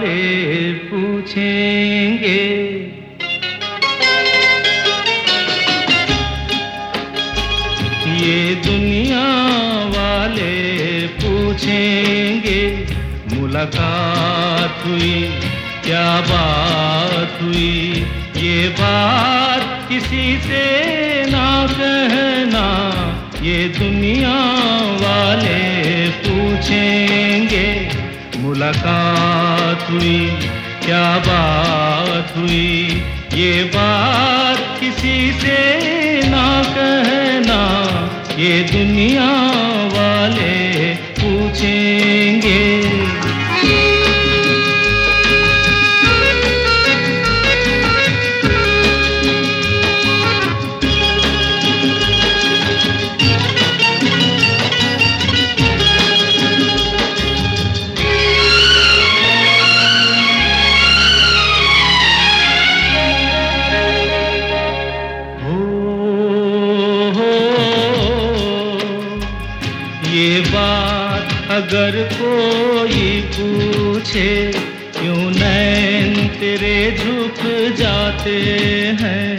वाले पूछेंगे। ये दुनिया वाले पूछेंगे, मुलाकात हुई, क्या बात हुई? ये बात किसी से ना कहना, ये दुनिया वाले पूछेंगे। मुलाकात हुई, क्या बात हुई? ये बात किसी से ना कहना, ये दुनिया वाले पूछेंगे अगर कोई पूछे, क्यों नैन तेरे झुक जाते हैं?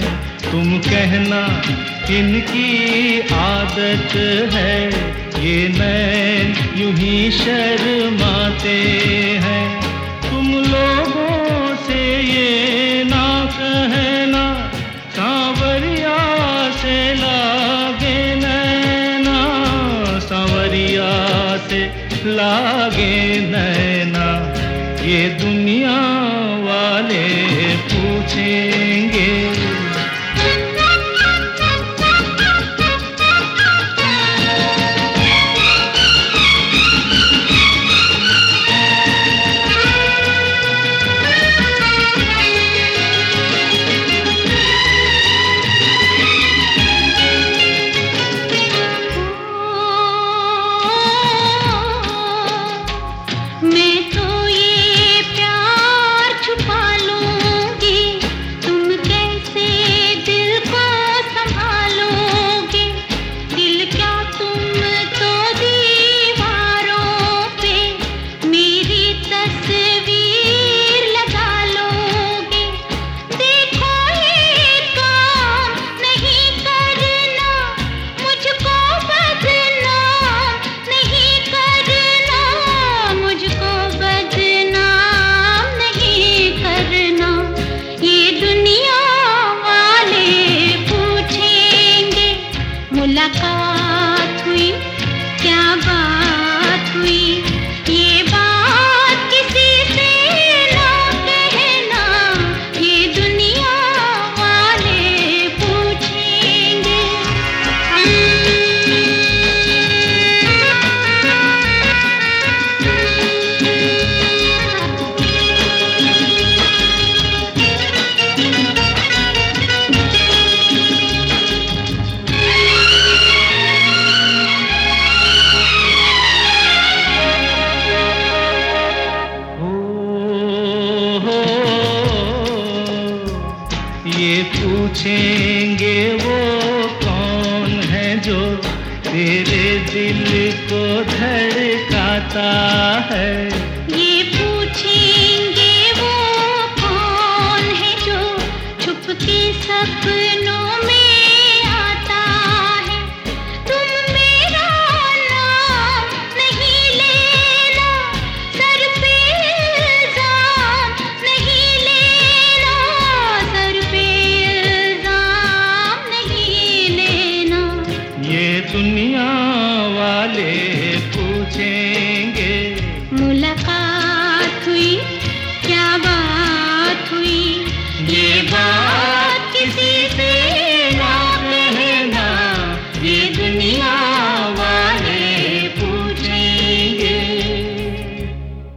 तुम कहना, इनकी आदत है। ये नैन यूँ ही शर्माते हैं लागे नैना ये दुनिया वाले पूछेंगे। पूछेंगे वो कौन है जो तेरे दिल को धड़काता है? আছে